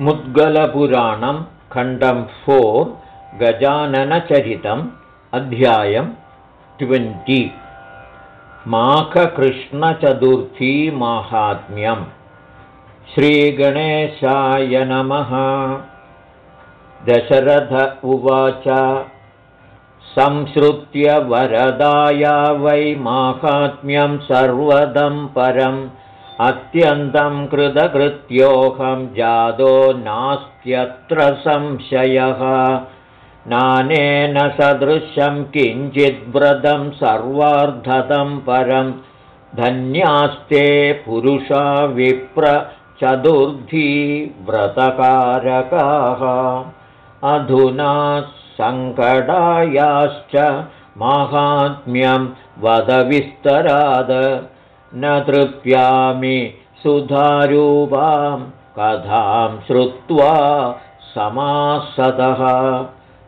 मुद्गलपुराणं खण्डं फोर् गजाननचरितम् अध्यायं ट्वेण्टि। माघकृष्णचतुर्थीमाहात्म्यं श्रीगणेशाय नमः। दशरथ उवाच संसृत्य वरदाया वै माहात्म्यं सर्वदं परम् अत्यन्तं कृतकृत्योऽहं जादो नास्त्यत्र संशयः। नानेन सदृशं किञ्चिद्व्रतं सर्वार्धतं परं। धन्यास्ते पुरुषा विप्रचतुर्थी व्रतकारकाः। अधुना सङ्कटायाश्च माहात्म्यं वदविस्तराद न तृप्यामि सुधारूपां कथां श्रुत्वा समासतः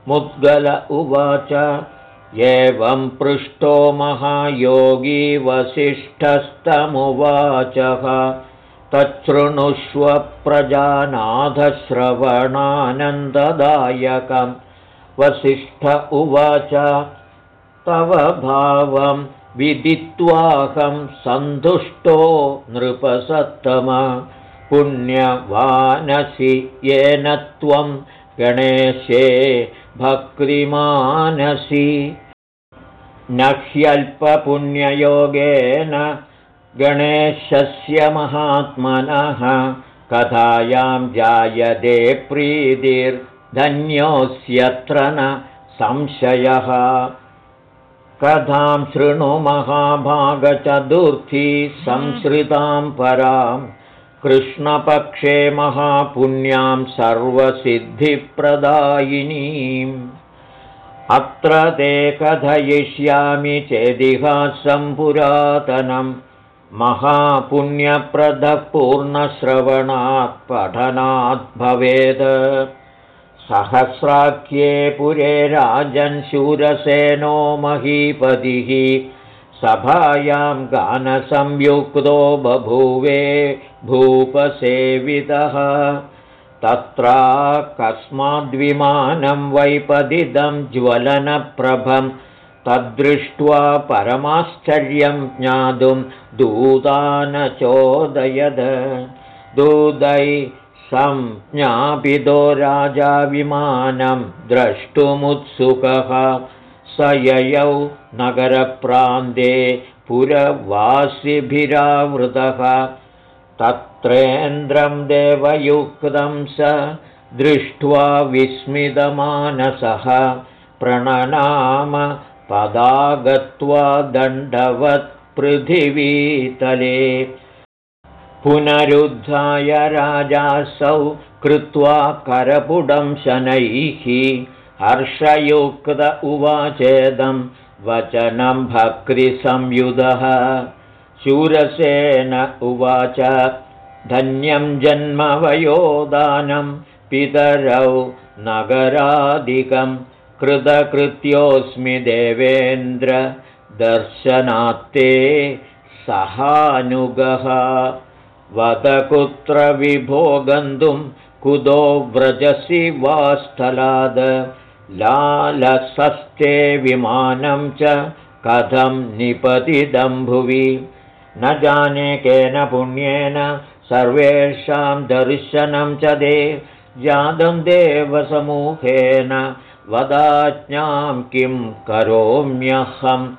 मुद्गल उवाच एवं पृष्टो महायोगी वसिष्ठस्तमुवाचः। तच्छृणुष्व प्रजानाथश्रवणानन्ददायकं वसिष्ठ उवाच तव भावं विदित्वाहं सन्तुष्टो नृपसत्तम। पुण्यवानसि येन त्वं गणेशे भक्तिमानसि। न ह्यल्पपुण्ययोगेन गणेशस्य महात्मनः कथायां जायते प्रीतिर्धन्योऽस्यत्र न संशयः कथां शृणु महाभागचतुर्थी संश्रितां परां कृष्णपक्षे महापुण्यां सर्वसिद्धिप्रदायिनीम्। अत्र ते कथयिष्यामि चेदिहासं पुरातनं महापुण्यप्रदपूर्णश्रवणात् पठनात् भवेत् सहस्राख्ये पुरे राजन्शूरसेनो महीपतिः। सभायां गानसंयुक्तो बभूवे भूपसेवितः। तत्रा कस्माद्विमानं वैपदिदं ज्वलनप्रभं। तद्दृष्ट्वा परमाश्चर्यं ज्ञातुं दूतानचोदयद। दूदै संज्ञापितो राजा विमानं द्रष्टुमुत्सुकः। स ययौ नगरप्रान्ते पुरवासिभिरावृतः। तत्रेन्द्रं देवयुक्तं स दृष्ट्वा विस्मितमानसः। प्रणनाम पदा गत्वा दण्डवत्पृथिवीतले पुनरुद्धाय राजासौ कृत्वा करपुडं शनैः। हर्षयुक्त उवाचेदं वचनं भक्तिसंयुधः। शूरसेन उवाच धन्यं जन्मवयोदानं पितरौ नगरादिकं कृतकृत्योऽस्मि देवेन्द्र दर्शनात्ते सहानुगः वद कुत्र विभो गन्तुं कुतो व्रजसि वा स्थलाद? लालसस्ते विमानं च कथं निपतिदम्भुवि न जाने केन पुण्येन सर्वेषां दर्शनं च दे। जातं देवसमूहेन वदाज्ञां किं करोम्यहं?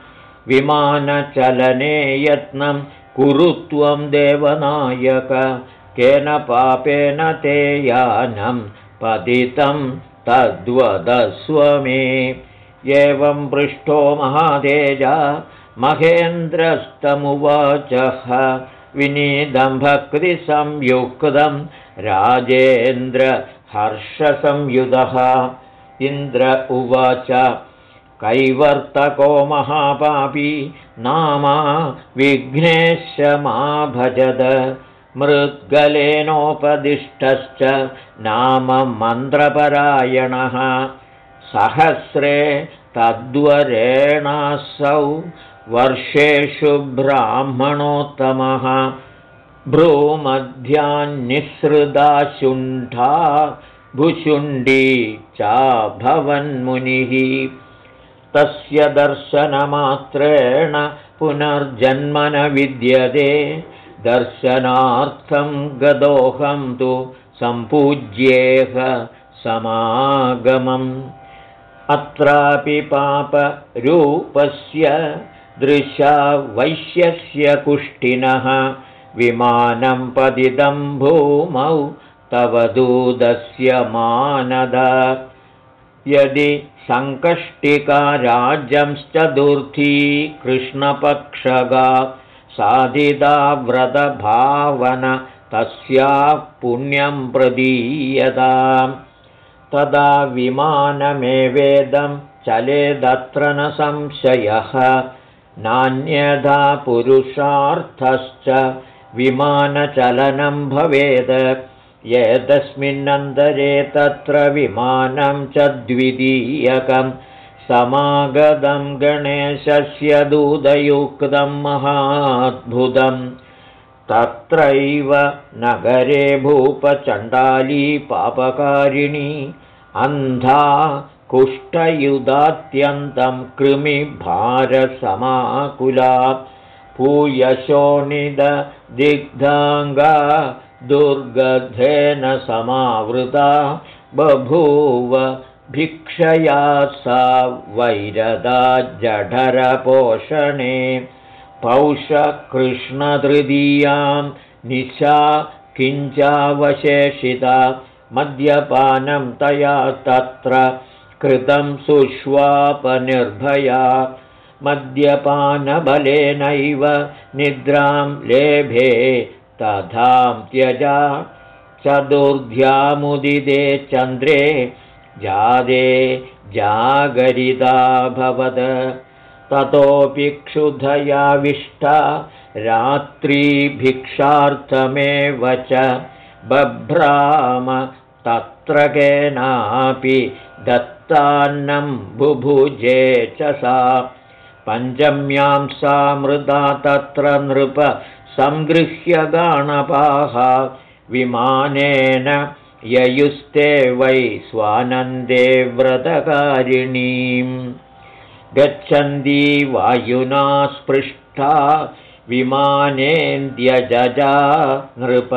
विमानचलने यत्नं कुरु त्वं देवनायक केन पापेन ते यानं पतितं तद्वदस्व मे। एवं पृष्ठो महातेजा महेन्द्रस्तमुवाचः विनीदं भक्तिसंयुक्तं राजेन्द्रहर्षसंयुधः। इन्द्र उवाच कैवर्तको महापापी नामा विघ्नेशमाभजद। मृद्गलेनोपदिष्टश्च नाम मन्त्रपरायणः सहस्रे तद्वरेणासौ वर्षेषु ब्राह्मणोत्तमः। भ्रूमध्यान्निःसृदाशुण्ठा भुशुण्डी चाभवन्मुनिः तस्य दर्शनमात्रेण पुनर्जन्म न विद्यते। दर्शनार्थं गदोऽहं तु सम्पूज्येह समागमम्। अत्रापि पापरूपस्य दृशा वैश्यस्य कुष्ठिनः विमानं पतितं भूमौ तव दूदस्य मानद। यदि सङ्कष्टिका राज्यंश्चतुर्थी कृष्णपक्षगा साधिता व्रतभावन तस्याः पुण्यं प्रदीयताम् तदा विमानमेवेदं चलेदत्र न संशयः। नान्यथा पुरुषार्थश्च विमानचलनं भवेत् एतस्मिन्नन्तरे तत्र विमानं च द्वितीयकं समागतं गणेशस्य दूतयुक्तं महाद्भुतम् तत्रैव नगरे भूपचण्डाली पापकारिणी अन्धा कुष्ठयुधात्यन्तं कृमिभारसमाकुला पूयशोणिददिग्धाङ्गा दुर्गधेन समावृता बभूव भिक्षया सा वैरदा जठरपोषणे पौषकृष्णतृतीयां निशा किञ्चावशेषिता मद्यपानं तया तत्र कृतं सुष्वापनिर्भया मद्यपानबलेनैव निद्रां लेभे तथां त्यजा चतुर्ध्यामुदिते चन्द्रे जादे जागरिताभवद ततोऽपि क्षुधयाविष्टा रात्रिभिक्षार्थमेव च बभ्राम तत्र केनापि दत्तान्नं बुभुजे च सा। पञ्चम्यां सा मृदा तत्र नृप सङ्गृह्य गाणपाः विमानेन ययुस्ते वै स्वानन्दे व्रतकारिणीम् गच्छन्ती वायुना स्पृष्टा विमानेन्द्यजजा नृप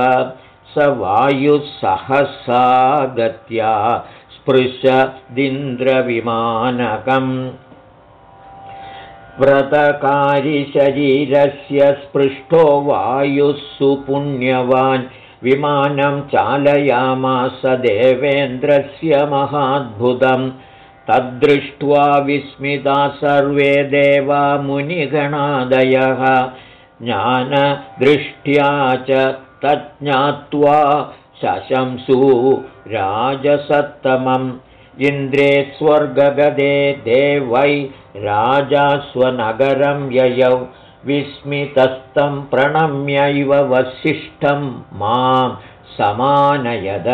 स वायुसहसा गत्या स्पृशदिन्द्रविमानकम् व्रतकारिशरीरस्य स्पृष्टो वायुः सुपुण्यवान् विमानं चालयामास देवेन्द्रस्य महाद्भुतम्। तद्दृष्ट्वा विस्मिता सर्वे देवा मुनिगणादयः। ज्ञानदृष्ट्या च तज्ज्ञात्वा शशंसु राजसत्तमम्। इन्द्रे स्वर्गगदे देवै राजा स्वनगरं ययौ विस्मितस्तं प्रणम्यैव वसिष्ठं मां समानयद।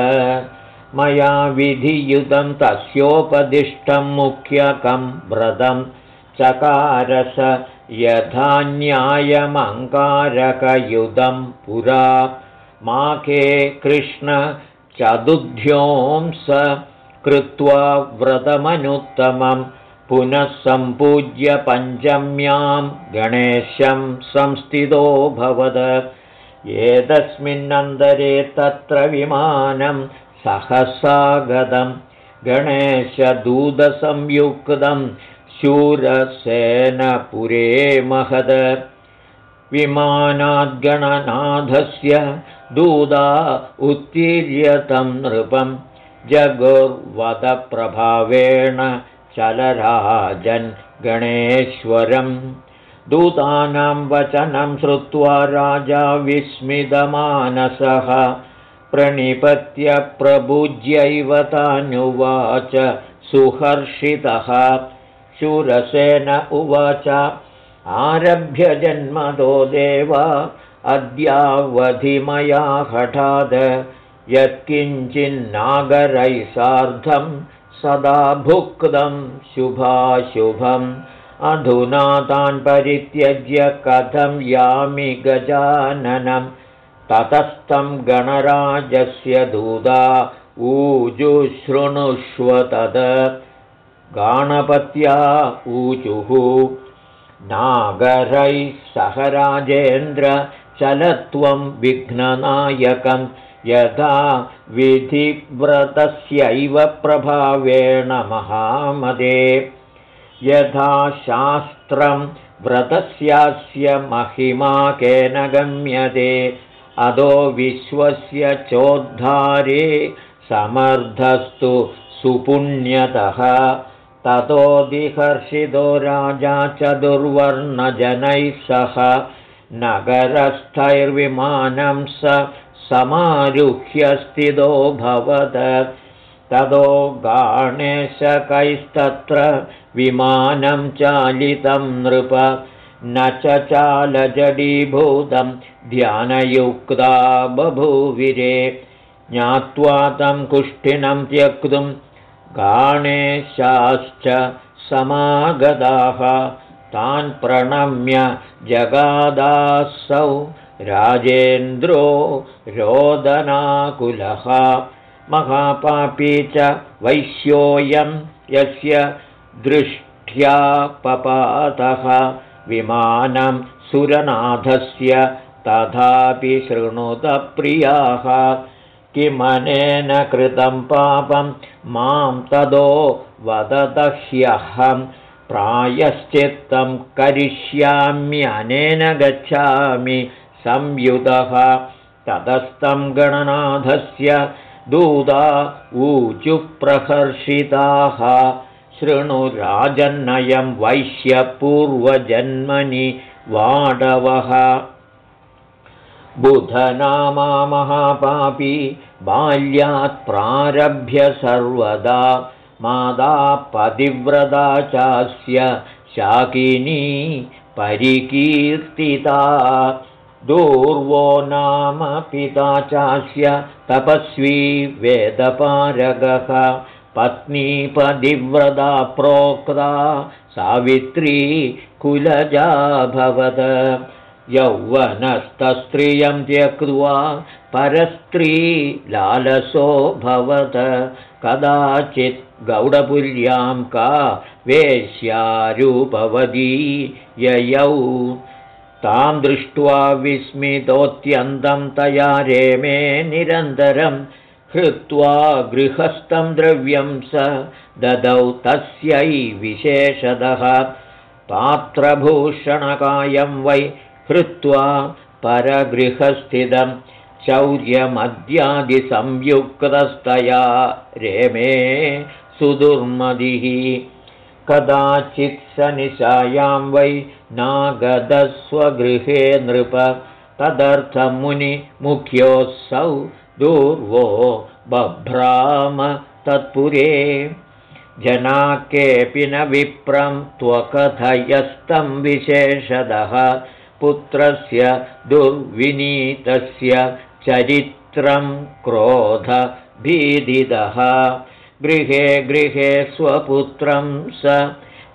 मया विधियुतं तस्योपदिष्टं मुख्यकं व्रतं चकारस यथा न्यायमङ्कारकयुधं पुरा। माके कृष्ण चतुध्योंस कृत्वा व्रतमनुत्तमं पुनः सम्पूज्य पञ्चम्यां गणेशं संस्थितो भवद। एतस्मिन्नन्तरे तत्र विमानं सहसागतं गणेशदूतसंयुक्तं शूरसेनपुरे महद। विमानाद्गणनाथस्य दूदा उत्तीर्यतं नृपं जगुर्वदप्रभावेण चलराजन् गणेश्वरं दूतानां वचनं श्रुत्वा राजा विस्मितमानसः। प्रणिपत्य प्रभुज्यैव तानुवाच सुहर्षितः। शूरसेन उवाच आरभ्य जन्मदो देव अद्यावधिमया हठाद। यत्किञ्चिन्नागरैः सार्धं सदा भुक्तं शुभाशुभम्। अधुना तान् परित्यज्य कथं यामि गजाननम् ततस्तं गणराजस्य दूता ऊजुशृणुष्व तद। गाणपत्या ऊचुः नागरैः सह राजेन्द्र चलत्वं विघ्ननायकं यथा विधिव्रतस्यैव प्रभावेण महामदे। यथा शास्त्रं व्रतस्यास्य महिमा केन गम्यते अदो विश्वस्य चोद्धारे समर्थस्तु सुपुण्यतः। ततोदिहर्षितो राजा चतुर्वर्णजनैः सह नगरस्थैर्विमानं स समारुह्य स्थितोऽभवत् ततो गाणेशकैस्तत्र विमानं चालितं नृप। न च चालजडीभूतं ध्यानयुक्ता बभूविरे। ज्ञात्वा तं कुष्ठिनं त्यक्तुं गाणेशाश्च समागताः। तान् प्रणम्य जगादासौ राजेन्द्रो रोदनाकुलः। महापापी च वैश्योऽयं यस्य दृष्ट्या पपातः। विमानं सुरनाथस्य तथापि शृणुतप्रियाः किमनेन कृतं पापं मां तदो वदतह्यहं। प्रायश्चित्तं करिष्याम्यनेन गच्छामि संयुतः। ततस्तं गणनाथस्य दूता ऊचुप्रहर्षिताः। शृणुराजन्नयं वैश्यपूर्वजन्मनि वाडवः। बुधनामा महापापी बाल्यात् प्रारभ्य सर्वदा। मादा पतिव्रता चास्य शाकिनी परिकीर्तिता दूर्वो नाम पिता चास्य तपस्वी वेदपारगः। पत्नीपदिव्रता प्रोक्ता सावित्री कुलजाभवद यौवनस्तस्त्रियं त्यक्त्वा परस्त्री लालसो भवत कदाचित् गौडपुर्यां का वेश्यारूपवदी ययौ तां दृष्ट्वा विस्मितोऽत्यन्तं तया रेमे निरन्तरं हृत्वा गृहस्थं द्रव्यं स ददौ तस्यै विशेषतः पात्रभूषणकायं वै हृत्वा परगृहस्थितं चौर्यमद्यादिसंयुक्तस्तया रेमे सुदुर्मदिः। कदाचित् स निशायां वै नागदस्वगृहे नृप। तदर्थं मुनिमुख्योऽसौ दूर्वो बभ्राम तत्पुरे। जना केऽपि न विप्रं त्वकथयस्तं विशेषदः। पुत्रस्य दुर्विनीतस्य चरित्रं क्रोधभीदिदः गृहे गृहे स्वपुत्रं स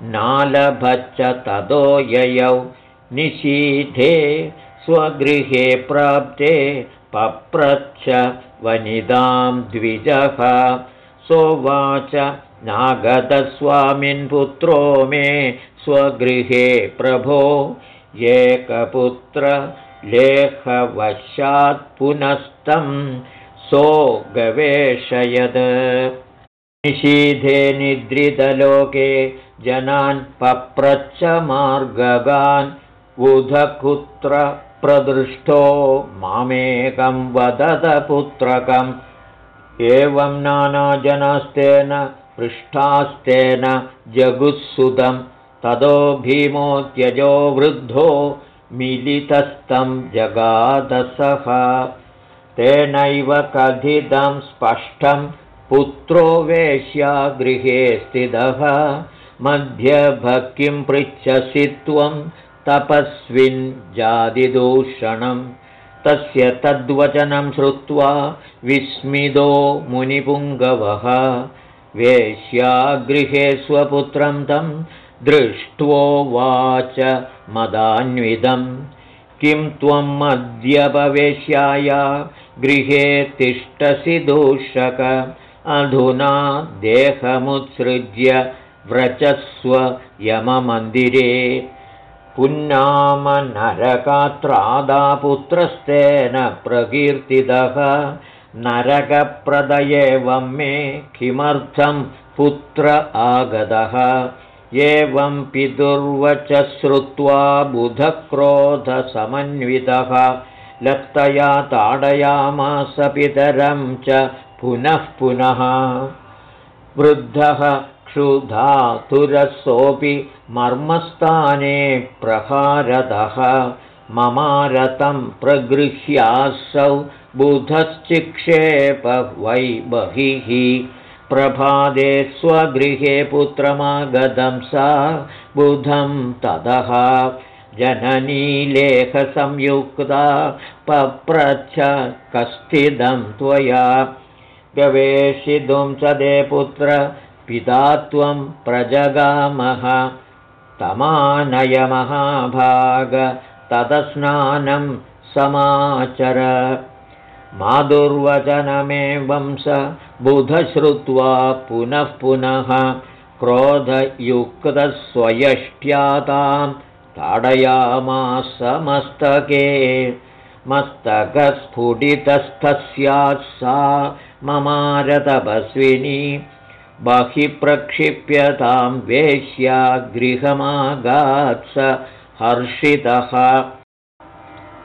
नालभच्च ततो ययौ। निशीधे स्वगृहे प्राप्ते पप्रच्छ वनितां द्विजः। सोवाच नागतस्वामिन्पुत्रो मे स्वगृहे प्रभो। एकपुत्र लेखवशात् पुनस्तं सो गवेषयद निषीधे निद्रितलोके जनान् पप्रच्च मार्गगान् उधकुत्र प्रदृष्टो मामेकं वदतपुत्रकम् एवं नानाजनास्तेन पृष्ठास्तेन जगुत्सुतं ततो भीमो त्यजो वृद्धो मिलितस्तं जगादसः। तेनैव कथितं स्पष्टं पुत्रो वेश्या गृहे स्थितः। मध्यभक्तिं पृच्छसि त्वं तपस्विन् जादिदूषणं तस्य तद्वचनं श्रुत्वा विस्मितो मुनिपुङ्गवः। वेश्यागृहे स्वपुत्रं तं दृष्ट्वोवाच मदान्वितं किं त्वं मद्यपवेश्याय गृहे तिष्ठसि दूषक अधुना देहमुत्सृज्य व्रचस्व यममन्दिरे। पुन्नामनरकात्रादापुत्रस्तेन प्रकीर्तितः। नरकप्रदयेवं मे किमर्थं पुत्र आगतः। एवं पितुर्वच श्रुत्वा बुधक्रोधसमन्वितः। लप्तया ताडयामास पितरं च पुनः पुनः वृद्धः क्षुधातुरसोऽपि मर्मस्थाने प्रहारतः ममारतं प्रगृह्यासौ बुधश्चिक्षेप वै बहिः प्रभादे स्वगृहे पुत्रमागतं सा बुधं ततः जननीलेखसंयुक्ता पप्रच्छ कस्थितं त्वया गवेषितुं च दे पुत्र पिता त्वं प्रजगामः। तमानयमहाभाग ततस्नानं समाचर। माधुर्वचनमेवं स बुधश्रुत्वा पुनः पुनः क्रोधयुक्तस्वयष्ट्यातां ताडयामासमस्तके मस्तकस्फुटितस्थस्यात् सा ममारतपस्विनी बहिः प्रक्षिप्यतां वेश्या गृहमागात्स हर्षितः।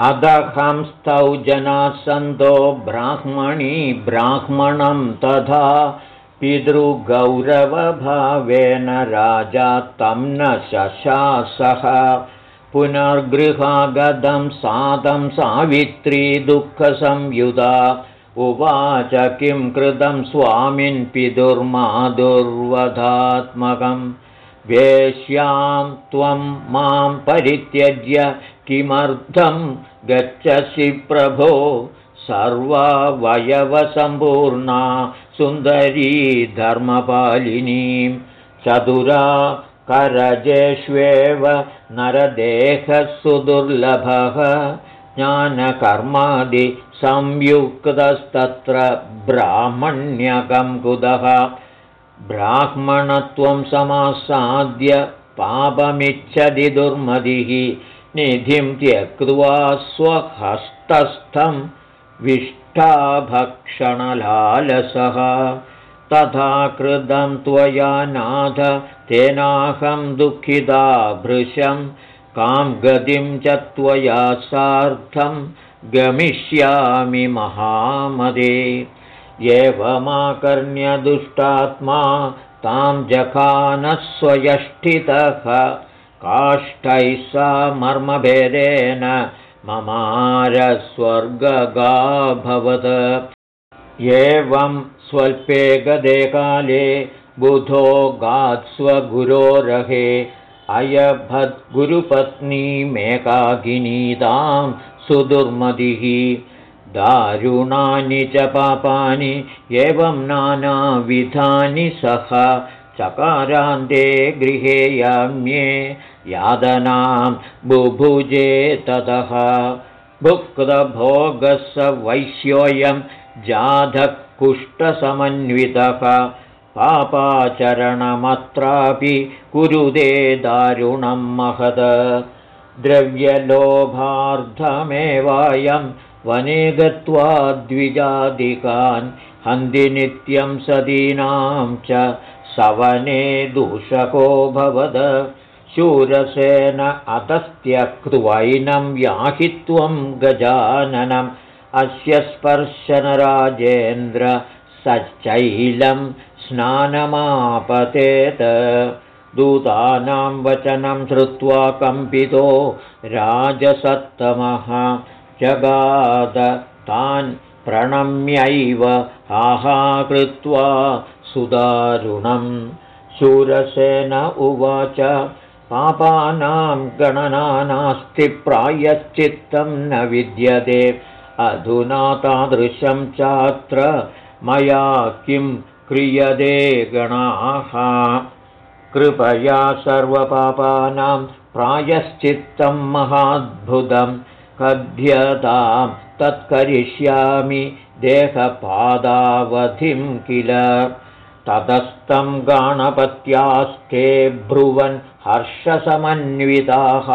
अदहंस्तौ जनाः सन्तो ब्राह्मणी ब्राह्मणं तथा पितृगौरवभावेन राजा तं न शशासः। पुनर्गृहागतं सादं सावित्री दुःखसंयुधा उवाच किं कृतं स्वामिन् पितुर्मादुर्वधात्मकं वेश्यां त्वं मां परित्यज्य किमर्थं गच्छसि प्रभो? सर्वावयवसम्पूर्णा सुन्दरी धर्मपालिनीं चतुरा करजेष्वेव नरदेहः सुदुर्लभः ज्ञानकर्मादिसंयुक्तस्तत्र ब्राह्मण्यकं कुतः? ब्राह्मणत्वं समासाद्य पापमिच्छति दुर्मदिः निधिं त्यक्त्वा स्वहस्तस्थं विष्ठाभक्षणलालसः। तथा कृतं त्वया नाथ तेनाहं दुःखिता भृशं कां गतिं च त्वया सार्धं गमिष्यामि महामदे। एवमाकर्ण्यदुष्टात्मा तां जखानस्वयष्ठितः काष्ठैः सा मर्मभेदेन ममारस्वर्गगाभवत्। एवं स्वल्पे गदे काले बुधो गात्स्वगुरोरहे अयभद्गुरुपत्नीमेकाकिनीतां सुदुर्मतिः दारुणानि च पापानि एवं नानाविधानि सह चकारान्ते गृहे याम्ये यादनां बुभुजे ततः। भुक्तभोगः स वैश्योऽयं जाधकुष्ठसमन्वितः। पापाचरणमत्रापि कुरुदे दारुणं महद द्रव्यलोभार्धमेवायं वने गत्वा द्विजादिकान् हन्दिनित्यं सदीनां च सवने दूषको भवद। शूरसेन अतस्त्यक्त्वैनं याहित्वं गजाननम्। अस्य स्पर्शनराजेन्द्र सच्चैलं स्नानमापतेत दूतानां वचनं श्रुत्वा कम्पितो राजसत्तमः। जगाद तान् प्रणम्यैव हाहा कृत्वा सुदारुणं। शूरसेन उवाच पापानां गणना नास्ति प्रायश्चित्तं न विद्यते। अधुना तादृशं चात्र मया किं क्रियते गणाः कृपया सर्वपापानां प्रायश्चित्तं महाद्भुतं कथ्यतां तत्करिष्यामि देहपादावधिं किल। ततस्तं गणपत्यास्ते ब्रुवन् हर्षसमन्विताः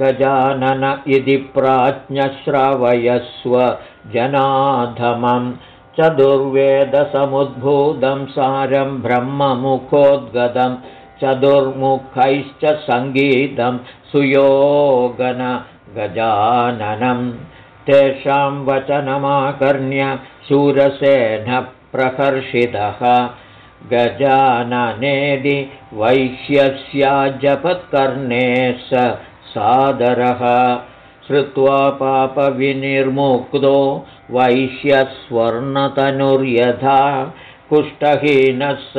गजानन इति प्राज्ञश्रवयस्व जनाधमं चतुर्वेदसमुद्भूतं सारं ब्रह्ममुखोद्गतं चतुर्मुखैश्च सङ्गीतं सुयोगन गजाननं तेषां वचनमाकर्ण्य शूरसेनप्रकर्षितः गजाननेदि वैश्यस्या जपत्कर्णे स सादरः श्रुत्वा पापविनिर्मुक्तो वैश्यस्वर्णतनुर्यथा कुष्ठहीनः स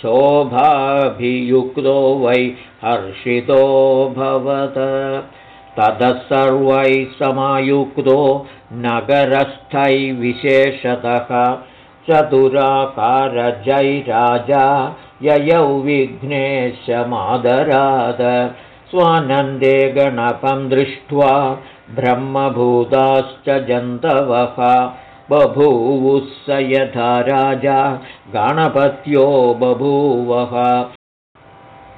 शोभाभियुक्तो वै हर्षितोऽभवत् ततः सर्वैः समायुक्तो नगरस्थैर्विशेषतः चतुराकारजैराजा ययौ विघ्नेशमादराद स्वानन्दे गणपं दृष्ट्वा ब्रह्मभूताश्च जन्तवः। बभूवुः स यथा राजा गणपत्यो बभूवः।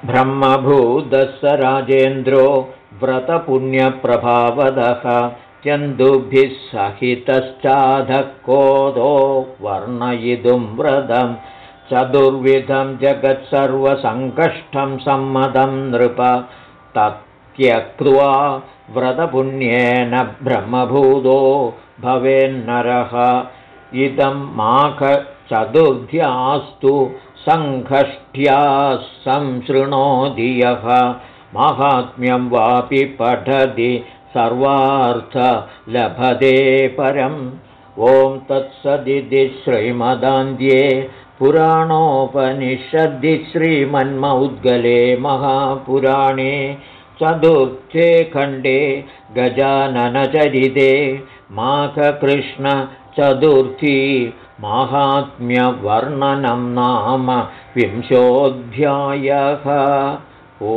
ब्रह्मभूतः स राजेन्द्रो व्रतपुण्यप्रभावदः। चन्दुभिः सहितश्चाधः कोदो वर्णयितुं व्रतं। चतुर्विधं जगत्सर्वसङ्कष्टं सम्मतं नृप तत्यक्त्वा व्रतपुण्येन ब्रह्मभूतो भवेन्नरः। इदं माघचतुर्ध्यास्तु सङ्घष्ट्याः संशृणोति यः। माहात्म्यं वापि पठति सर्वार्थलभते परम्। ॐ तत्सदिति श्रीमदान्ध्ये पुराणोपनिषद्दि श्रीमन्मौद्गले महापुराणे चतुर्थे खण्डे गजाननचरिते माघकृष्णचतुर्थी माहात्म्यवर्णनं नाम विंशोऽध्यायः। ओ